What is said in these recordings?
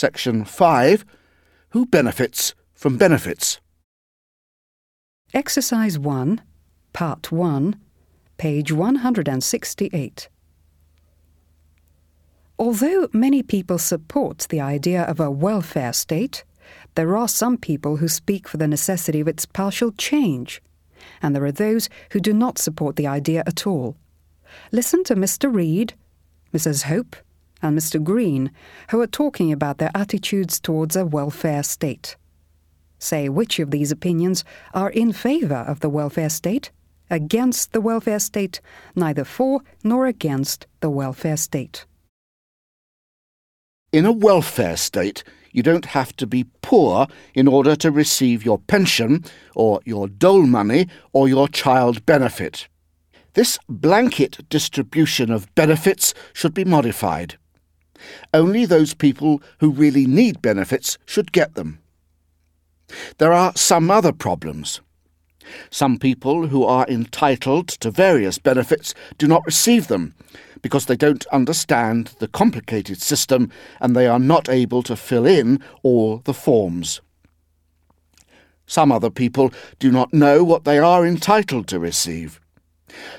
Section 5 Who benefits from benefits? Exercise 1, Part 1, page 168. Although many people support the idea of a welfare state, there are some people who speak for the necessity of its partial change, and there are those who do not support the idea at all. Listen to Mr. Reed, Mrs. Hope, and Mr. Green, who are talking about their attitudes towards a welfare state. Say which of these opinions are in favour of the welfare state, against the welfare state, neither for nor against the welfare state. In a welfare state, you don't have to be poor in order to receive your pension, or your dole money, or your child benefit. This blanket distribution of benefits should be modified. Only those people who really need benefits should get them. There are some other problems. Some people who are entitled to various benefits do not receive them because they don't understand the complicated system and they are not able to fill in all the forms. Some other people do not know what they are entitled to receive.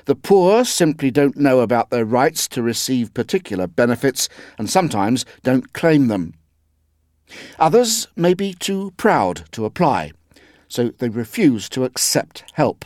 The poor simply don't know about their rights to receive particular benefits and sometimes don't claim them. Others may be too proud to apply, so they refuse to accept help.